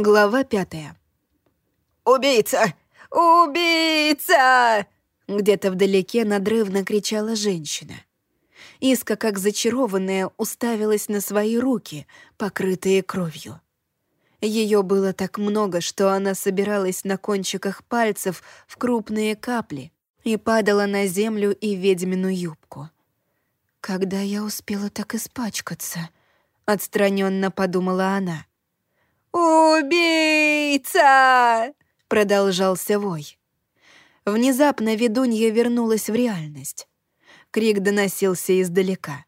Глава пятая. «Убийца! Убийца!» Где-то вдалеке надрывно кричала женщина. Иска, как зачарованная, уставилась на свои руки, покрытые кровью. Ее было так много, что она собиралась на кончиках пальцев в крупные капли и падала на землю и ведьмину юбку. «Когда я успела так испачкаться?» — отстраненно подумала она. «Убийца!» — продолжался вой. Внезапно ведунья вернулась в реальность. Крик доносился издалека.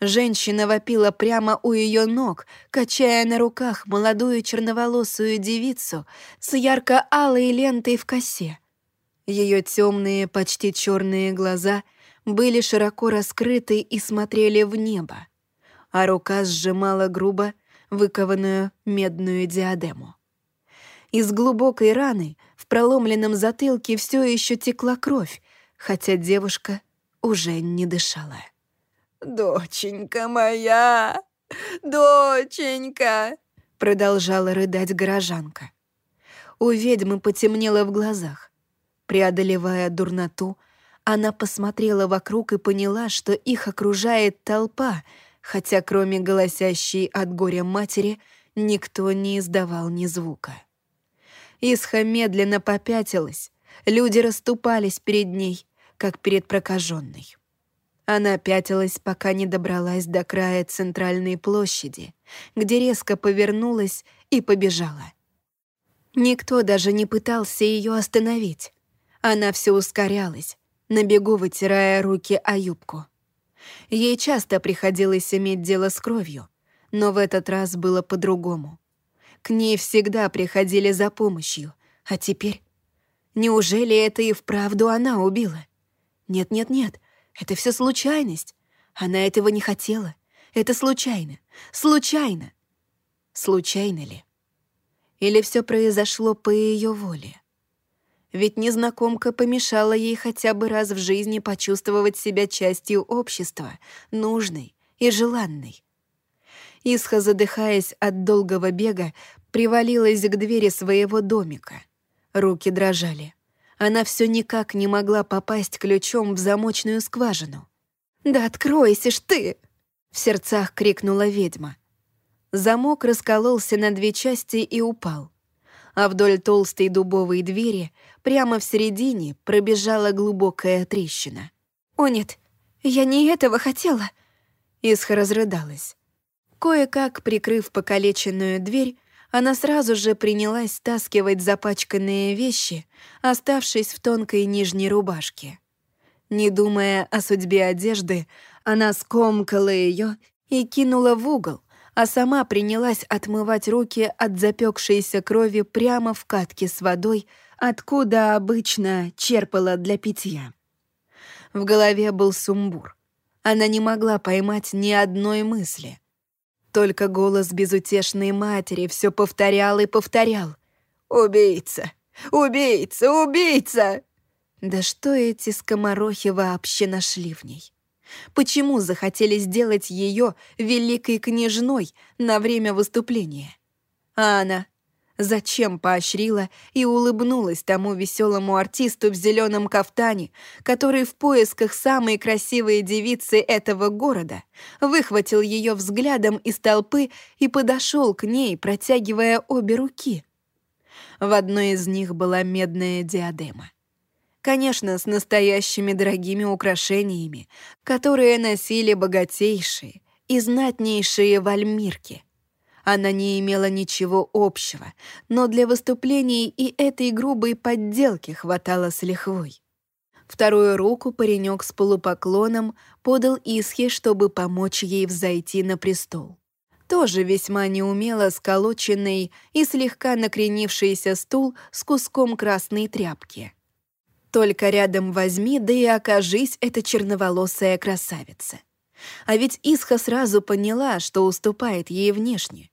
Женщина вопила прямо у ее ног, качая на руках молодую черноволосую девицу с ярко-алой лентой в косе. Ее темные, почти черные глаза были широко раскрыты и смотрели в небо, а рука сжимала грубо выкованную медную диадему. Из глубокой раны в проломленном затылке все еще текла кровь, хотя девушка уже не дышала. «Доченька моя! Доченька!» продолжала рыдать горожанка. У ведьмы потемнело в глазах. Преодолевая дурноту, она посмотрела вокруг и поняла, что их окружает толпа — хотя кроме голосящей от горя матери никто не издавал ни звука. Исха медленно попятилась, люди расступались перед ней, как перед прокаженной. Она пятилась, пока не добралась до края центральной площади, где резко повернулась и побежала. Никто даже не пытался ее остановить. Она все ускорялась, на бегу вытирая руки о юбку. Ей часто приходилось иметь дело с кровью, но в этот раз было по-другому. К ней всегда приходили за помощью, а теперь... Неужели это и вправду она убила? Нет-нет-нет, это все случайность. Она этого не хотела. Это случайно. Случайно. Случайно ли? Или все произошло по ее воле? Ведь незнакомка помешала ей хотя бы раз в жизни почувствовать себя частью общества, нужной и желанной. Исха, задыхаясь от долгого бега, привалилась к двери своего домика. Руки дрожали. Она все никак не могла попасть ключом в замочную скважину. «Да откройся ж ты!» — в сердцах крикнула ведьма. Замок раскололся на две части и упал а вдоль толстой дубовой двери прямо в середине пробежала глубокая трещина. «О нет, я не этого хотела!» Исха разрыдалась. Кое-как, прикрыв покалеченную дверь, она сразу же принялась стаскивать запачканные вещи, оставшись в тонкой нижней рубашке. Не думая о судьбе одежды, она скомкала ее и кинула в угол, а сама принялась отмывать руки от запекшейся крови прямо в катке с водой, откуда обычно черпала для питья. В голове был сумбур. Она не могла поймать ни одной мысли. Только голос безутешной матери все повторял и повторял. «Убийца! Убийца! Убийца!» Да что эти скоморохи вообще нашли в ней? Почему захотели сделать ее великой княжной на время выступления? А она зачем поощрила и улыбнулась тому веселому артисту в зеленом кафтане, который в поисках самой красивой девицы этого города выхватил ее взглядом из толпы и подошел к ней, протягивая обе руки. В одной из них была медная диадема. Конечно, с настоящими дорогими украшениями, которые носили богатейшие и знатнейшие вальмирки. Она не имела ничего общего, но для выступлений и этой грубой подделки хватало с лихвой. Вторую руку паренек с полупоклоном подал Исхе, чтобы помочь ей взойти на престол. Тоже весьма неумело сколоченный и слегка накренившийся стул с куском красной тряпки — только рядом возьми, да и окажись эта черноволосая красавица. А ведь Исха сразу поняла, что уступает ей внешне.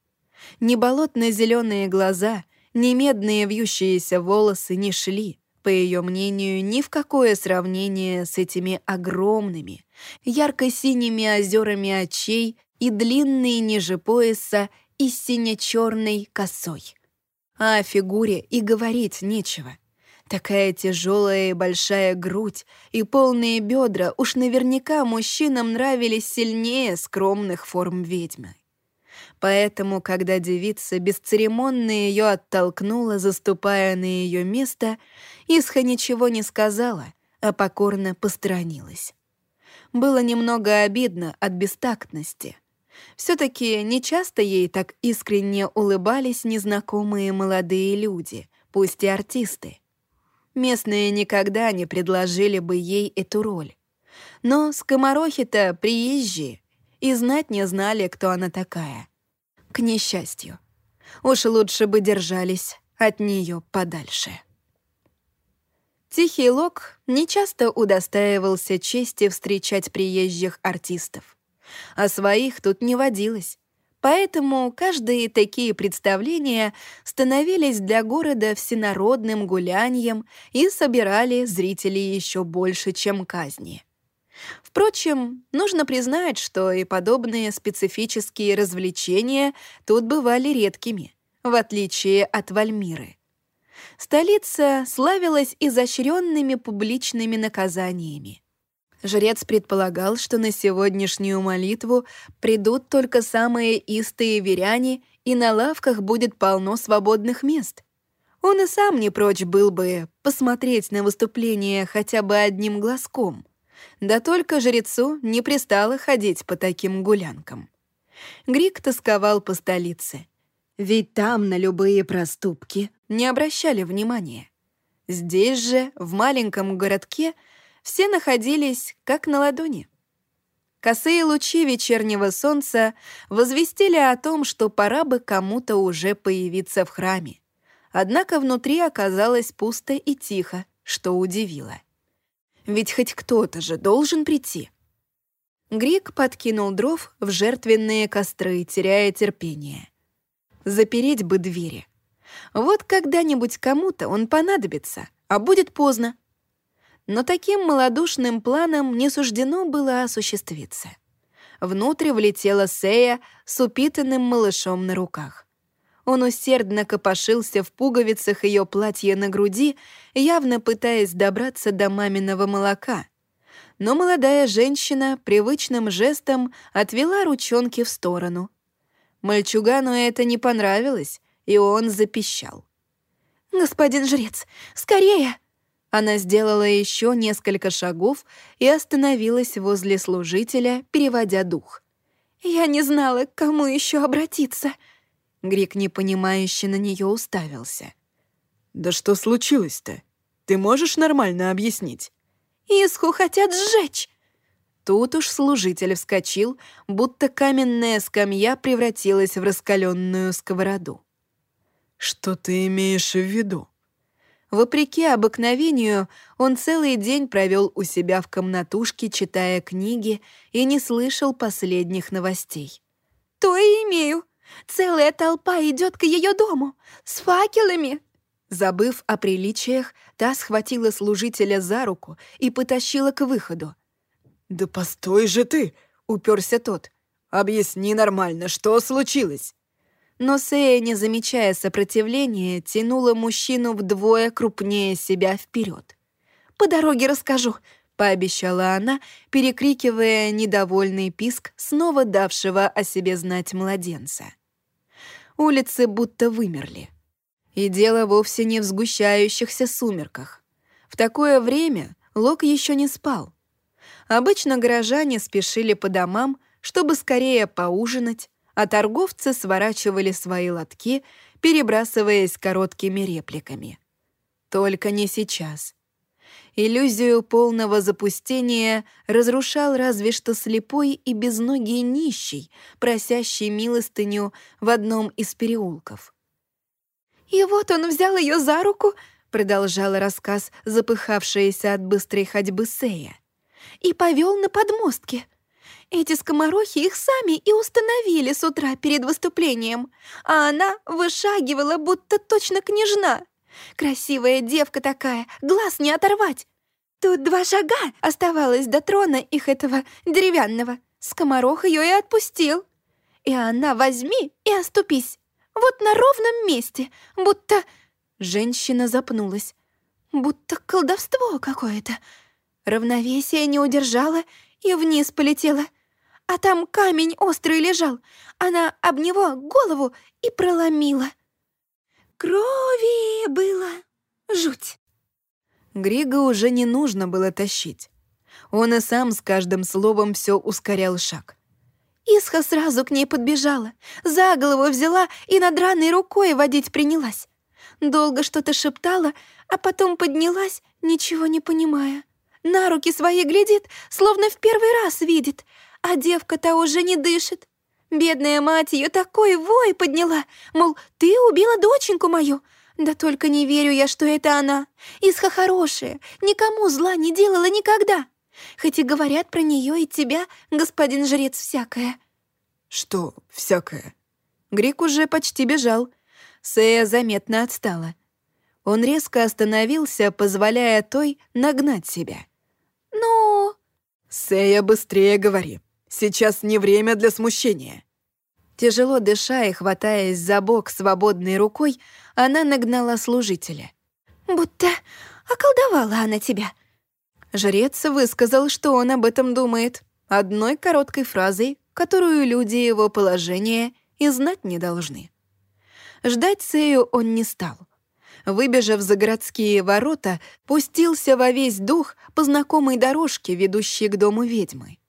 Ни болотно-зеленые глаза, ни медные вьющиеся волосы не шли, по ее мнению, ни в какое сравнение с этими огромными, ярко-синими озерами очей и длинной ниже пояса и сине-черной косой. А о фигуре и говорить нечего. Такая тяжелая и большая грудь и полные бедра уж наверняка мужчинам нравились сильнее скромных форм ведьмы. Поэтому, когда девица бесцеремонно ее оттолкнула, заступая на ее место, Исха ничего не сказала, а покорно посторонилась. Было немного обидно от бестактности. Все-таки нечасто ей так искренне улыбались незнакомые молодые люди, пусть и артисты. Местные никогда не предложили бы ей эту роль. Но скоморохи-то приезжие, и знать не знали, кто она такая. К несчастью. Уж лучше бы держались от нее подальше. Тихий Лок нечасто удостаивался чести встречать приезжих артистов. А своих тут не водилось. Поэтому каждые такие представления становились для города всенародным гулянием и собирали зрителей еще больше, чем казни. Впрочем, нужно признать, что и подобные специфические развлечения тут бывали редкими, в отличие от Вальмиры. Столица славилась изощренными публичными наказаниями. Жрец предполагал, что на сегодняшнюю молитву придут только самые истые веряне, и на лавках будет полно свободных мест. Он и сам не прочь был бы посмотреть на выступление хотя бы одним глазком. Да только жрецу не пристало ходить по таким гулянкам. Грик тосковал по столице. Ведь там на любые проступки не обращали внимания. Здесь же, в маленьком городке, все находились как на ладони. Косые лучи вечернего солнца возвестили о том, что пора бы кому-то уже появиться в храме. Однако внутри оказалось пусто и тихо, что удивило. Ведь хоть кто-то же должен прийти. Грик подкинул дров в жертвенные костры, теряя терпение. Запереть бы двери — вот когда-нибудь кому-то он понадобится, а будет поздно. Но таким малодушным планом не суждено было осуществиться. Внутрь влетела Сея с упитанным малышом на руках. Он усердно копошился в пуговицах ее платья на груди, явно пытаясь добраться до маминого молока. Но молодая женщина привычным жестом отвела ручонки в сторону. Мальчугану это не понравилось, и он запищал. «Господин жрец, скорее!» Она сделала еще несколько шагов и остановилась возле служителя, переводя дух. «Я не знала, к кому еще обратиться». Грик непонимающе на нее уставился. «Да что случилось-то? Ты можешь нормально объяснить?» «Исху хотят сжечь!» Тут уж служитель вскочил, будто каменная скамья превратилась в раскаленную сковороду. «Что ты имеешь в виду?» Вопреки обыкновению, он целый день провел у себя в комнатушке, читая книги, и не слышал последних новостей. «То и имею. Целая толпа идет к ее дому. С факелами!» Забыв о приличиях, та схватила служителя за руку и потащила к выходу. «Да постой же ты!» — уперся тот. «Объясни нормально, что случилось?» Но Сея, не замечая сопротивления, тянула мужчину вдвое крупнее себя вперед. «По дороге расскажу», — пообещала она, перекрикивая недовольный писк снова давшего о себе знать младенца. Улицы будто вымерли. И дело вовсе не в сгущающихся сумерках. В такое время Лок еще не спал. Обычно горожане спешили по домам, чтобы скорее поужинать, а торговцы сворачивали свои лотки, перебрасываясь короткими репликами. Только не сейчас. Иллюзию полного запустения разрушал разве что слепой и безногий нищий, просящий милостыню в одном из переулков. «И вот он взял ее за руку», — продолжала рассказ запыхавшаяся от быстрой ходьбы Сея, «и повел на подмостке. Эти скоморохи их сами и установили с утра перед выступлением, а она вышагивала, будто точно княжна. Красивая девка такая, глаз не оторвать. Тут два шага оставалось до трона их этого деревянного. Скоморох ее и отпустил. И она возьми и оступись. Вот на ровном месте, будто...» Женщина запнулась. «Будто колдовство какое-то. Равновесие не удержала и вниз полетела. А там камень острый лежал. Она об него голову и проломила. Крови было. Жуть. Грига уже не нужно было тащить. Он и сам с каждым словом все ускорял шаг. Исха сразу к ней подбежала, за голову взяла и над раной рукой водить принялась. Долго что-то шептала, а потом поднялась, ничего не понимая. На руки свои глядит, словно в первый раз видит, а девка-то уже не дышит. Бедная мать ее такой вой подняла, мол, ты убила доченьку мою. Да только не верю я, что это она. Исха хорошая, никому зла не делала никогда. Хоть и говорят про нее и тебя, господин жрец, всякое. Что всякое? Грик уже почти бежал. Сея заметно отстала. Он резко остановился, позволяя той нагнать себя. «Сея, быстрее говори. Сейчас не время для смущения». Тяжело дыша и хватаясь за бок свободной рукой, она нагнала служителя. «Будто околдовала она тебя». Жрец высказал, что он об этом думает, одной короткой фразой, которую люди его положения и знать не должны. Ждать Сею он не стал. Выбежав за городские ворота, пустился во весь дух по знакомой дорожке, ведущей к дому ведьмы.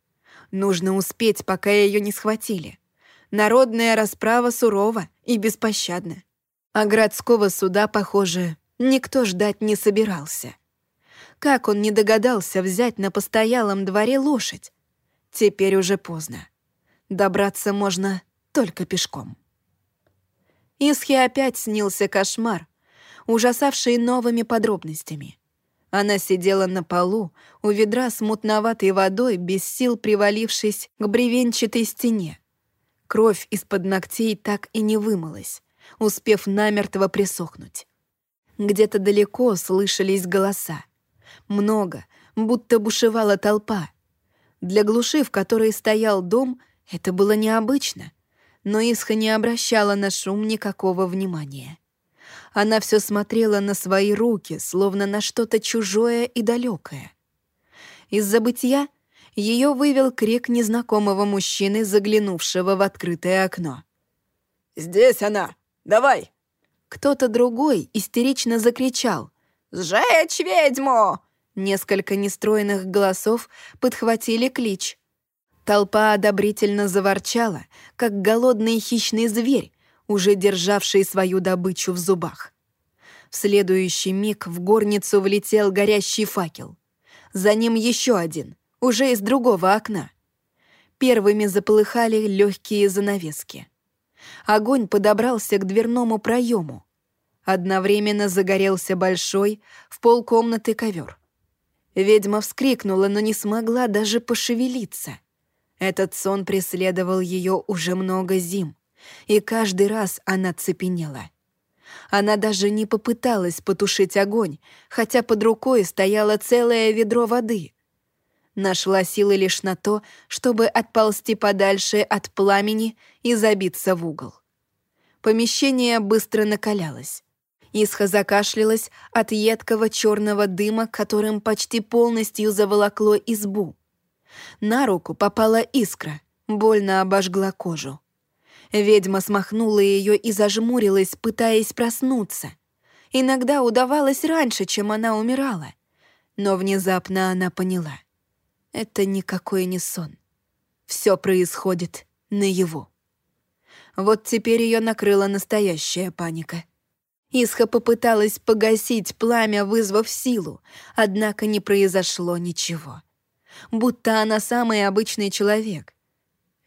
Нужно успеть, пока ее не схватили. Народная расправа сурова и беспощадна. А городского суда, похоже, никто ждать не собирался. Как он не догадался взять на постоялом дворе лошадь? Теперь уже поздно. Добраться можно только пешком. Исхе опять снился кошмар, ужасавший новыми подробностями. Она сидела на полу, у ведра с мутноватой водой, без сил привалившись к бревенчатой стене. Кровь из-под ногтей так и не вымылась, успев намертво присохнуть. Где-то далеко слышались голоса. Много, будто бушевала толпа. Для глуши, в которой стоял дом, это было необычно, но Исха не обращала на шум никакого внимания. Она все смотрела на свои руки, словно на что-то чужое и далекое. Из забытья ее вывел крик незнакомого мужчины, заглянувшего в открытое окно. «Здесь она! Давай!» Кто-то другой истерично закричал. «Сжечь ведьму!» Несколько нестроенных голосов подхватили клич. Толпа одобрительно заворчала, как голодный хищный зверь, уже державший свою добычу в зубах. В следующий миг в горницу влетел горящий факел. За ним еще один, уже из другого окна. Первыми заполыхали легкие занавески. Огонь подобрался к дверному проему. Одновременно загорелся большой, в полкомнаты ковер. Ведьма вскрикнула, но не смогла даже пошевелиться. Этот сон преследовал ее уже много зим и каждый раз она цепенела. Она даже не попыталась потушить огонь, хотя под рукой стояло целое ведро воды. Нашла силы лишь на то, чтобы отползти подальше от пламени и забиться в угол. Помещение быстро накалялось. Исха закашлялась от едкого черного дыма, которым почти полностью заволокло избу. На руку попала искра, больно обожгла кожу. Ведьма смахнула ее и зажмурилась, пытаясь проснуться. Иногда удавалось раньше, чем она умирала. Но внезапно она поняла. Это никакой не сон. Все происходит наяву. Вот теперь ее накрыла настоящая паника. Исха попыталась погасить пламя, вызвав силу, однако не произошло ничего. Будто она самый обычный человек.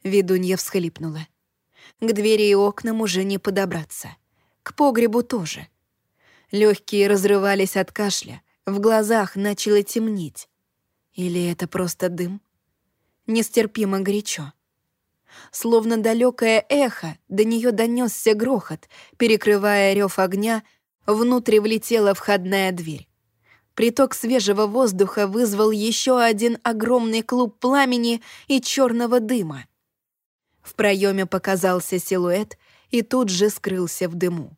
Ведунья всхлипнула. К двери и окнам уже не подобраться. К погребу тоже. Легкие разрывались от кашля, в глазах начало темнеть. Или это просто дым? Нестерпимо горячо. Словно далекое эхо, до нее донесся грохот, перекрывая рев огня, внутрь влетела входная дверь. Приток свежего воздуха вызвал еще один огромный клуб пламени и черного дыма. В проеме показался силуэт, и тут же скрылся в дыму.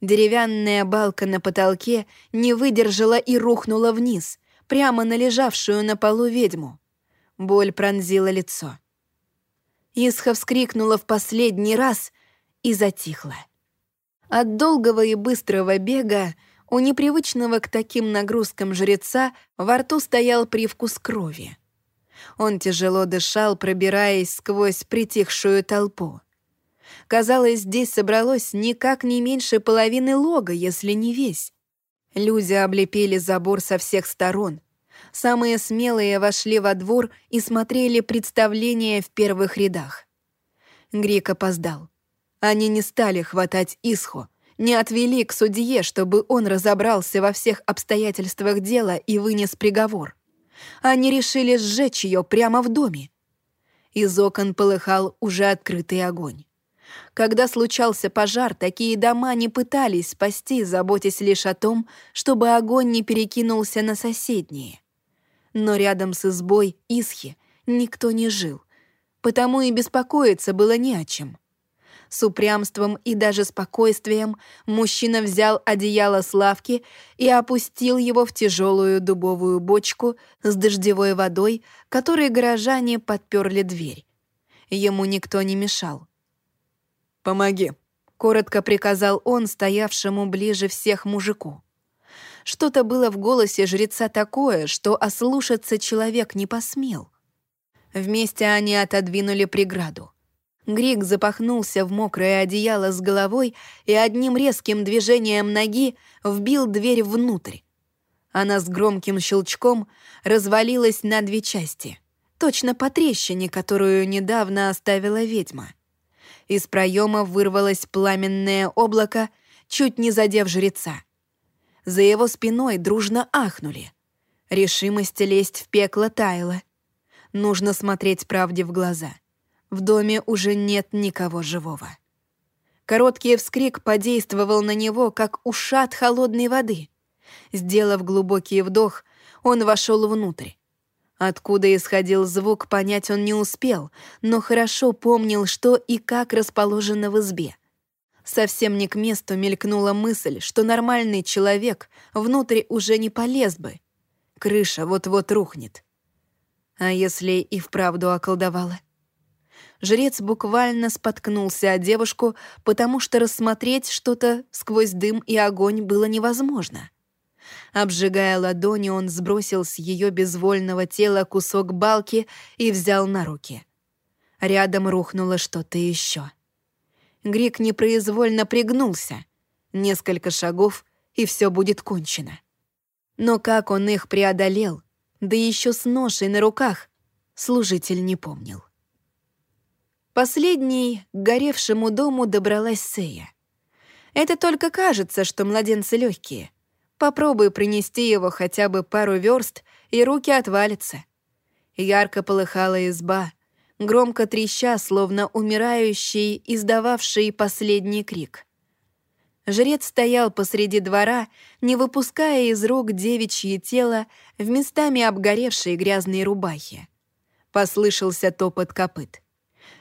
Деревянная балка на потолке не выдержала и рухнула вниз, прямо на лежавшую на полу ведьму. Боль пронзила лицо. Исха вскрикнула в последний раз и затихла. От долгого и быстрого бега у непривычного к таким нагрузкам жреца во рту стоял привкус крови. Он тяжело дышал, пробираясь сквозь притихшую толпу. Казалось, здесь собралось никак не меньше половины лога, если не весь. Люди облепили забор со всех сторон. Самые смелые вошли во двор и смотрели представление в первых рядах. Грик опоздал. Они не стали хватать Исху, не отвели к судье, чтобы он разобрался во всех обстоятельствах дела и вынес приговор. Они решили сжечь ее прямо в доме. Из окон полыхал уже открытый огонь. Когда случался пожар, такие дома не пытались спасти, заботясь лишь о том, чтобы огонь не перекинулся на соседние. Но рядом с избой Исхи никто не жил, потому и беспокоиться было не о чем. С упрямством и даже спокойствием мужчина взял одеяло с лавки и опустил его в тяжелую дубовую бочку с дождевой водой, которой горожане подперли дверь. Ему никто не мешал. «Помоги», — коротко приказал он стоявшему ближе всех мужику. Что-то было в голосе жреца такое, что ослушаться человек не посмел. Вместе они отодвинули преграду. Грик запахнулся в мокрое одеяло с головой и одним резким движением ноги вбил дверь внутрь. Она с громким щелчком развалилась на две части, точно по трещине, которую недавно оставила ведьма. Из проема вырвалось пламенное облако, чуть не задев жреца. За его спиной дружно ахнули. Решимость лезть в пекло таяла. Нужно смотреть правде в глаза — в доме уже нет никого живого. Короткий вскрик подействовал на него, как ушат холодной воды. Сделав глубокий вдох, он вошел внутрь. Откуда исходил звук, понять он не успел, но хорошо помнил, что и как расположено в избе. Совсем не к месту мелькнула мысль, что нормальный человек внутрь уже не полез бы. Крыша вот-вот рухнет. А если и вправду околдовала? Жрец буквально споткнулся о девушку, потому что рассмотреть что-то сквозь дым и огонь было невозможно. Обжигая ладони, он сбросил с ее безвольного тела кусок балки и взял на руки. Рядом рухнуло что-то еще. Грик непроизвольно пригнулся. Несколько шагов, и все будет кончено. Но как он их преодолел, да еще с ношей на руках, служитель не помнил. Последней к горевшему дому добралась Сея. Это только кажется, что младенцы легкие. Попробуй принести его хотя бы пару верст, и руки отвалятся. Ярко полыхала изба, громко треща, словно умирающий, издававший последний крик. Жрец стоял посреди двора, не выпуская из рук девичье тело в местами обгоревшей грязной рубахи. Послышался топот копыт.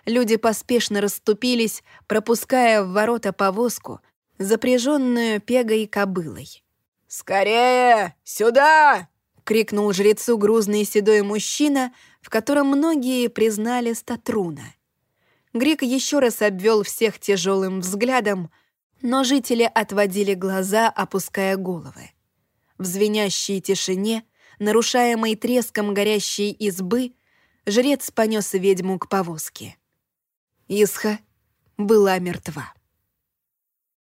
Люди поспешно расступились, пропуская в ворота повозку, запряженную пегой кобылой. «Скорее! Сюда!» — крикнул жрецу грузный седой мужчина, в котором многие признали Статруна. Грик еще раз обвел всех тяжелым взглядом, но жители отводили глаза, опуская головы. В звенящей тишине, нарушаемой треском горящей избы, жрец понес ведьму к повозке. Исха была мертва.